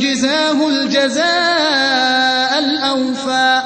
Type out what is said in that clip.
يجزاه الجزاء الأوفى.